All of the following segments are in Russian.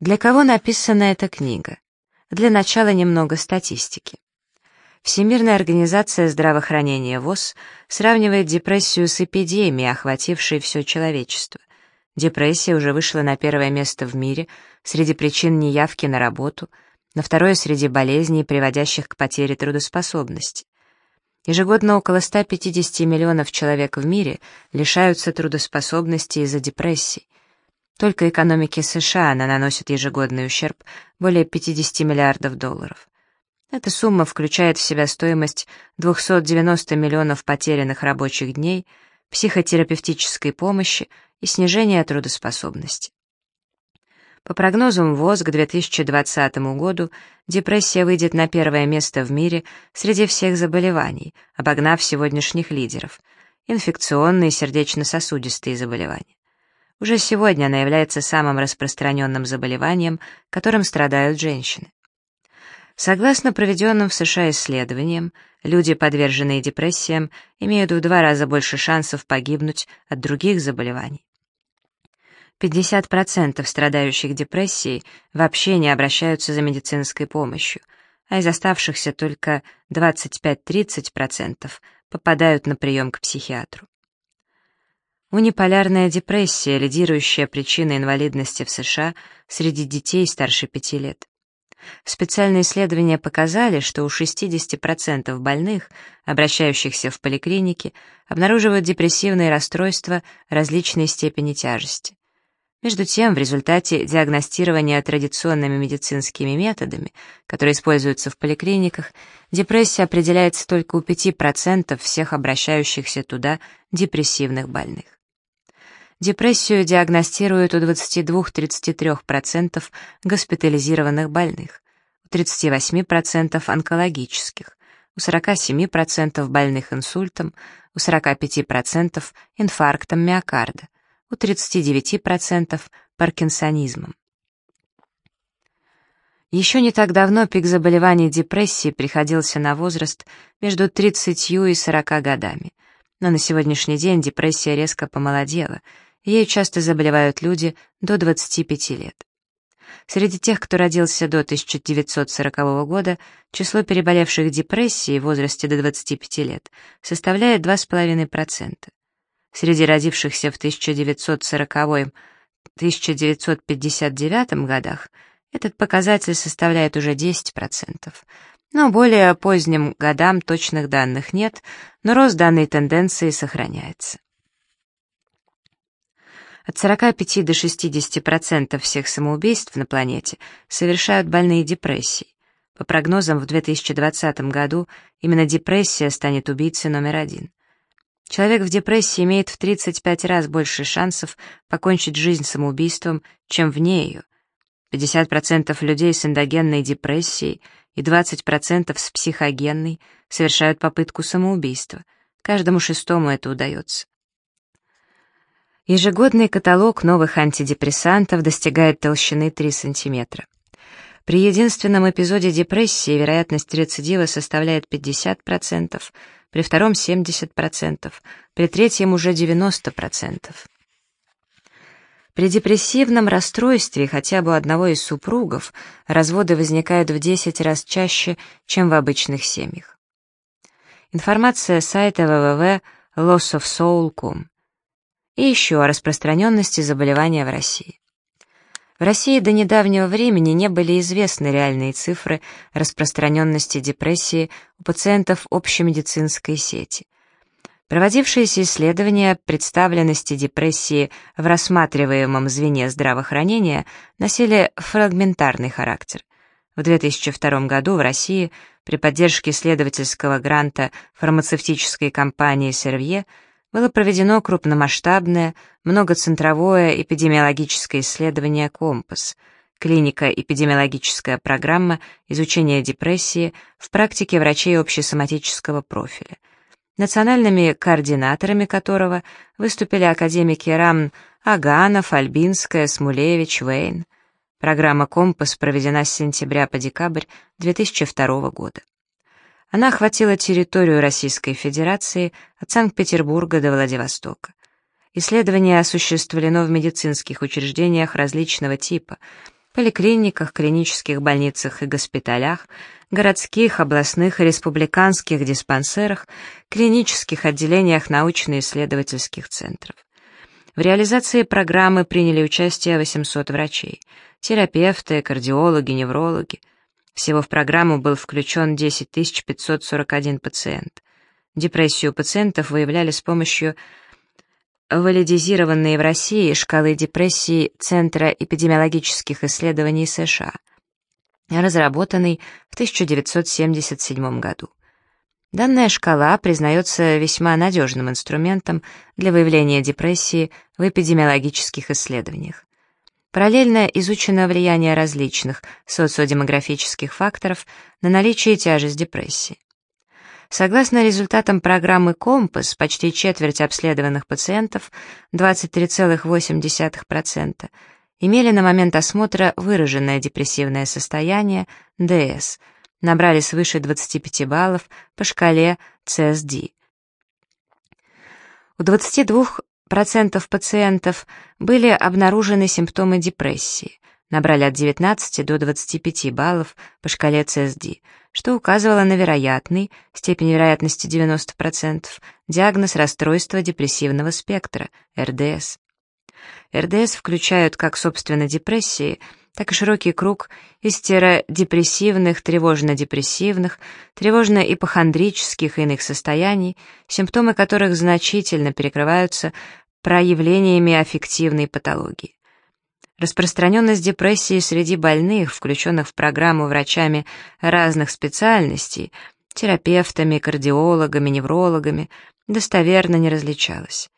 Для кого написана эта книга? Для начала немного статистики. Всемирная организация здравоохранения ВОЗ сравнивает депрессию с эпидемией, охватившей все человечество. Депрессия уже вышла на первое место в мире среди причин неявки на работу, на второе среди болезней, приводящих к потере трудоспособности. Ежегодно около 150 миллионов человек в мире лишаются трудоспособности из-за депрессии. Только экономике США она наносит ежегодный ущерб более 50 миллиардов долларов. Эта сумма включает в себя стоимость 290 миллионов потерянных рабочих дней, психотерапевтической помощи и снижения трудоспособности. По прогнозам ВОЗ к 2020 году депрессия выйдет на первое место в мире среди всех заболеваний, обогнав сегодняшних лидеров – инфекционные и сердечно-сосудистые заболевания. Уже сегодня она является самым распространенным заболеванием, которым страдают женщины. Согласно проведенным в США исследованиям, люди, подверженные депрессиям, имеют в два раза больше шансов погибнуть от других заболеваний. 50% страдающих депрессией вообще не обращаются за медицинской помощью, а из оставшихся только 25-30% попадают на прием к психиатру. Униполярная депрессия – лидирующая причина инвалидности в США среди детей старше 5 лет. Специальные исследования показали, что у 60% больных, обращающихся в поликлинике, обнаруживают депрессивные расстройства различной степени тяжести. Между тем, в результате диагностирования традиционными медицинскими методами, которые используются в поликлиниках, депрессия определяется только у 5% всех обращающихся туда депрессивных больных. Депрессию диагностируют у 22-33% госпитализированных больных, у 38% онкологических, у 47% больных инсультом, у 45% инфарктом миокарда, у 39% паркинсонизмом. Еще не так давно пик заболеваний депрессии приходился на возраст между 30 и 40 годами, но на сегодняшний день депрессия резко помолодела — Ею часто заболевают люди до 25 лет. Среди тех, кто родился до 1940 года, число переболевших депрессией в возрасте до 25 лет составляет 2,5%. Среди родившихся в 1940-1959 годах этот показатель составляет уже 10%. Но более поздним годам точных данных нет, но рост данной тенденции сохраняется. От 45 до 60% всех самоубийств на планете совершают больные депрессией. По прогнозам, в 2020 году именно депрессия станет убийцей номер один. Человек в депрессии имеет в 35 раз больше шансов покончить жизнь самоубийством, чем вне ее. 50% людей с эндогенной депрессией и 20% с психогенной совершают попытку самоубийства. Каждому шестому это удается. Ежегодный каталог новых антидепрессантов достигает толщины 3 см. При единственном эпизоде депрессии вероятность рецидива составляет 50%, при втором 70%, при третьем уже 90%. При депрессивном расстройстве хотя бы у одного из супругов разводы возникают в 10 раз чаще, чем в обычных семьях. Информация сайта www.lossofsoul.com и еще о распространенности заболевания в России. В России до недавнего времени не были известны реальные цифры распространенности депрессии у пациентов общемедицинской сети. Проводившиеся исследования представленности депрессии в рассматриваемом звене здравоохранения носили фрагментарный характер. В 2002 году в России при поддержке исследовательского гранта фармацевтической компании «Сервье» было проведено крупномасштабное, многоцентровое эпидемиологическое исследование «Компас», клиника-эпидемиологическая программа изучения депрессии в практике врачей общесоматического профиля, национальными координаторами которого выступили академики РАМ Аганов, Альбинская, Смулевич, Вейн. Программа «Компас» проведена с сентября по декабрь 2002 года. Она охватила территорию Российской Федерации от Санкт-Петербурга до Владивостока. Исследование осуществлено в медицинских учреждениях различного типа, поликлиниках, клинических больницах и госпиталях, городских, областных и республиканских диспансерах, клинических отделениях научно-исследовательских центров. В реализации программы приняли участие 800 врачей, терапевты, кардиологи, неврологи. Всего в программу был включен 10 541 пациент. Депрессию пациентов выявляли с помощью валидизированные в России шкалы депрессии Центра эпидемиологических исследований США, разработанной в 1977 году. Данная шкала признается весьма надежным инструментом для выявления депрессии в эпидемиологических исследованиях. Параллельно изучено влияние различных социодемографических факторов на наличие и тяжесть депрессии. Согласно результатам программы «Компас», почти четверть обследованных пациентов, 23,8%, имели на момент осмотра выраженное депрессивное состояние, ДС, набрали свыше 25 баллов по шкале CSD. У 22% пациентов были обнаружены симптомы депрессии, набрали от 19 до 25 баллов по шкале CSD, что указывало на вероятный, степень вероятности 90%, диагноз расстройства депрессивного спектра, РДС. РДС включают как, собственно, депрессии, так и широкий круг истеродепрессивных, тревожно-депрессивных, тревожно-ипохондрических и иных состояний, симптомы которых значительно перекрываются проявлениями аффективной патологии. Распространенность депрессии среди больных, включенных в программу врачами разных специальностей, терапевтами, кардиологами, неврологами, достоверно не различалась.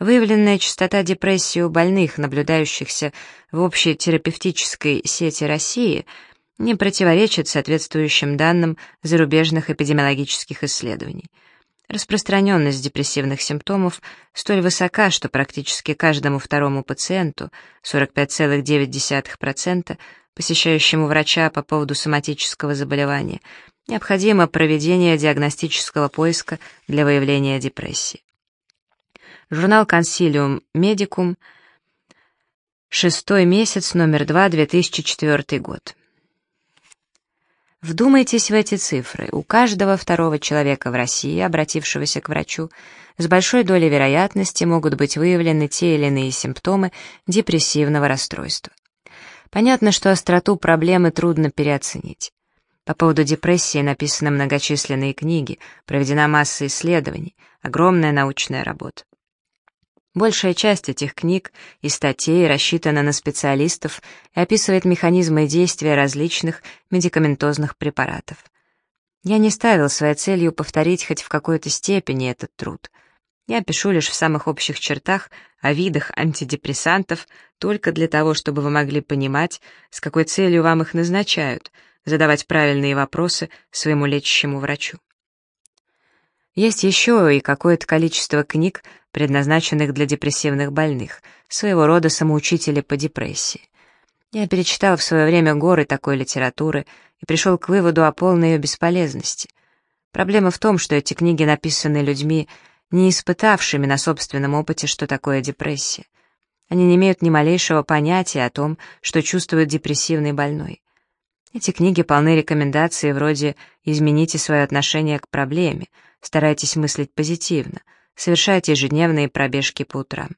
Выявленная частота депрессии у больных, наблюдающихся в общей терапевтической сети России, не противоречит соответствующим данным зарубежных эпидемиологических исследований. Распространенность депрессивных симптомов столь высока, что практически каждому второму пациенту, 45,9%, посещающему врача по поводу соматического заболевания, необходимо проведение диагностического поиска для выявления депрессии. Журнал «Консилиум Медикум», шестой месяц, номер 2, 2004 год. Вдумайтесь в эти цифры. У каждого второго человека в России, обратившегося к врачу, с большой долей вероятности могут быть выявлены те или иные симптомы депрессивного расстройства. Понятно, что остроту проблемы трудно переоценить. По поводу депрессии написаны многочисленные книги, проведена масса исследований, огромная научная работа. Большая часть этих книг и статей рассчитана на специалистов и описывает механизмы действия различных медикаментозных препаратов. Я не ставил своей целью повторить хоть в какой-то степени этот труд. Я пишу лишь в самых общих чертах о видах антидепрессантов только для того, чтобы вы могли понимать, с какой целью вам их назначают, задавать правильные вопросы своему лечащему врачу. Есть еще и какое-то количество книг, предназначенных для депрессивных больных, своего рода самоучители по депрессии. Я перечитал в свое время горы такой литературы и пришел к выводу о полной ее бесполезности. Проблема в том, что эти книги написаны людьми, не испытавшими на собственном опыте, что такое депрессия. Они не имеют ни малейшего понятия о том, что чувствует депрессивный больной. Эти книги полны рекомендаций вроде «измените свое отношение к проблеме», «старайтесь мыслить позитивно», совершайте ежедневные пробежки по утрам.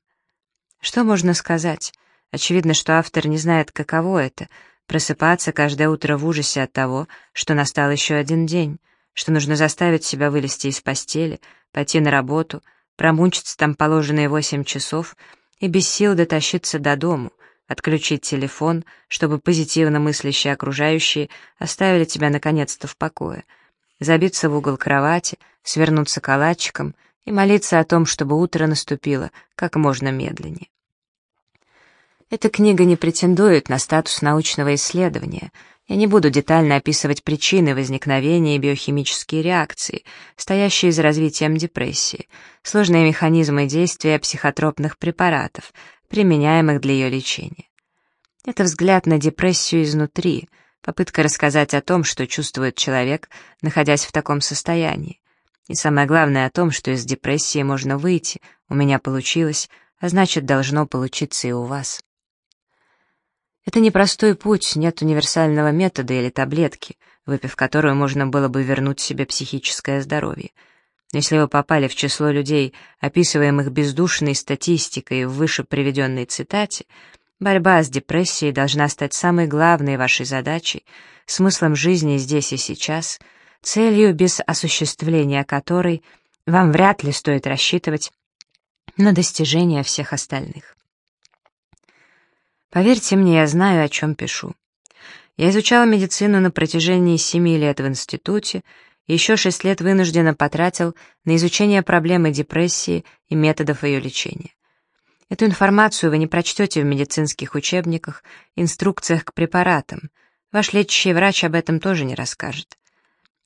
Что можно сказать? Очевидно, что автор не знает, каково это — просыпаться каждое утро в ужасе от того, что настал еще один день, что нужно заставить себя вылезти из постели, пойти на работу, промучиться там положенные восемь часов и без сил дотащиться до дому, отключить телефон, чтобы позитивно мыслящие окружающие оставили тебя наконец-то в покое, забиться в угол кровати, свернуться калачиком и молиться о том, чтобы утро наступило как можно медленнее. Эта книга не претендует на статус научного исследования. Я не буду детально описывать причины возникновения биохимические реакции, стоящие за развитием депрессии, сложные механизмы действия психотропных препаратов, применяемых для ее лечения. Это взгляд на депрессию изнутри, попытка рассказать о том, что чувствует человек, находясь в таком состоянии, и самое главное о том, что из депрессии можно выйти, у меня получилось, а значит, должно получиться и у вас. Это непростой путь, нет универсального метода или таблетки, выпив которую можно было бы вернуть себе психическое здоровье. Если вы попали в число людей, описываемых бездушной статистикой в выше приведенной цитате, борьба с депрессией должна стать самой главной вашей задачей, смыслом жизни здесь и сейчас, целью, без осуществления которой вам вряд ли стоит рассчитывать на достижение всех остальных. Поверьте мне, я знаю, о чем пишу. Я изучала медицину на протяжении семи лет в институте еще шесть лет вынужденно потратил на изучение проблемы депрессии и методов ее лечения. Эту информацию вы не прочтете в медицинских учебниках, инструкциях к препаратам. Ваш лечащий врач об этом тоже не расскажет.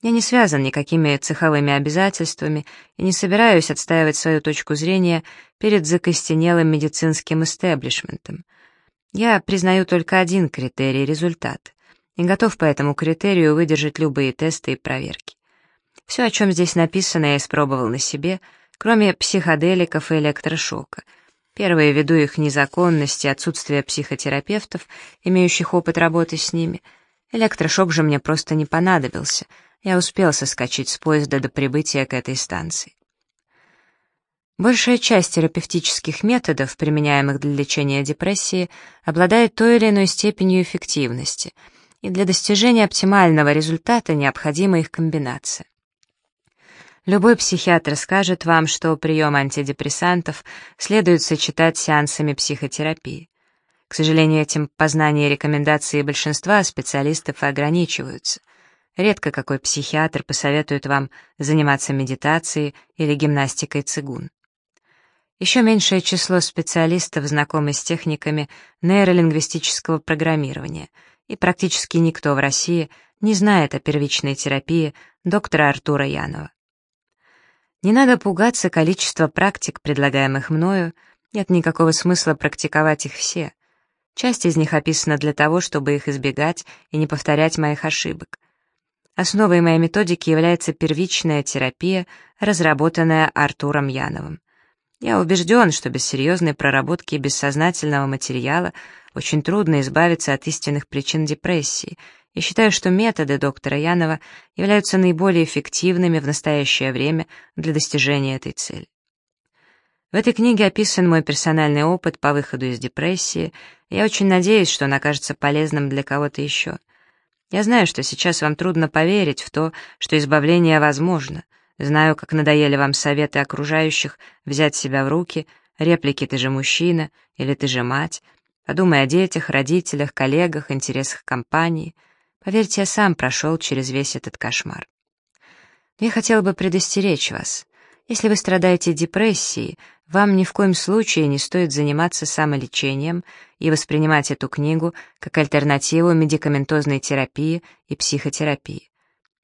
Я не связан никакими цеховыми обязательствами и не собираюсь отстаивать свою точку зрения перед закостенелым медицинским истеблишментом — я признаю только один критерий — результат, и готов по этому критерию выдержать любые тесты и проверки. Все, о чем здесь написано, я испробовал на себе, кроме психоделиков и электрошока. Первые, ввиду их незаконности, отсутствия психотерапевтов, имеющих опыт работы с ними. Электрошок же мне просто не понадобился. Я успел соскочить с поезда до прибытия к этой станции. Большая часть терапевтических методов, применяемых для лечения депрессии, обладает той или иной степенью эффективности, и для достижения оптимального результата необходима их комбинация. Любой психиатр скажет вам, что прием антидепрессантов следует сочетать с сеансами психотерапии. К сожалению, этим познания и рекомендации большинства специалистов ограничиваются. Редко какой психиатр посоветует вам заниматься медитацией или гимнастикой цигун. Еще меньшее число специалистов знакомы с техниками нейролингвистического программирования, и практически никто в России не знает о первичной терапии доктора Артура Янова. Не надо пугаться количества практик, предлагаемых мною, нет никакого смысла практиковать их все. Часть из них описана для того, чтобы их избегать и не повторять моих ошибок. Основой моей методики является первичная терапия, разработанная Артуром Яновым. Я убежден, что без серьезной проработки бессознательного материала очень трудно избавиться от истинных причин депрессии, и считаю, что методы доктора Янова являются наиболее эффективными в настоящее время для достижения этой цели. В этой книге описан мой персональный опыт по выходу из депрессии, я очень надеюсь, что он окажется полезным для кого-то еще. Я знаю, что сейчас вам трудно поверить в то, что избавление возможно — Знаю, как надоели вам советы окружающих взять себя в руки, реплики «ты же мужчина» или «ты же мать». Подумай о детях, родителях, коллегах, интересах компании. Поверьте, я сам прошел через весь этот кошмар. Но я хотел бы предостеречь вас. Если вы страдаете депрессией, вам ни в коем случае не стоит заниматься самолечением и воспринимать эту книгу как альтернативу медикаментозной терапии и психотерапии.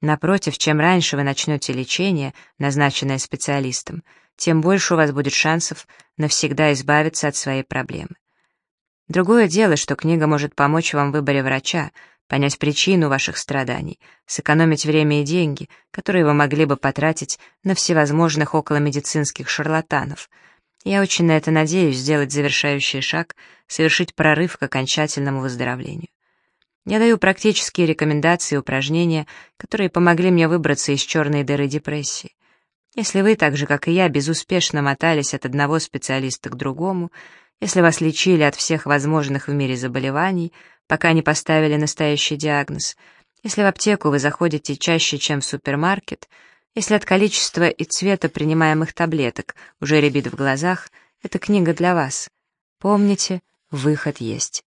Напротив, чем раньше вы начнете лечение, назначенное специалистом, тем больше у вас будет шансов навсегда избавиться от своей проблемы. Другое дело, что книга может помочь вам в выборе врача, понять причину ваших страданий, сэкономить время и деньги, которые вы могли бы потратить на всевозможных околомедицинских шарлатанов. Я очень на это надеюсь сделать завершающий шаг, совершить прорыв к окончательному выздоровлению. Я даю практические рекомендации и упражнения, которые помогли мне выбраться из черной дыры депрессии. Если вы, так же как и я, безуспешно мотались от одного специалиста к другому, если вас лечили от всех возможных в мире заболеваний, пока не поставили настоящий диагноз, если в аптеку вы заходите чаще, чем в супермаркет, если от количества и цвета принимаемых таблеток уже рябит в глазах, эта книга для вас. Помните, выход есть.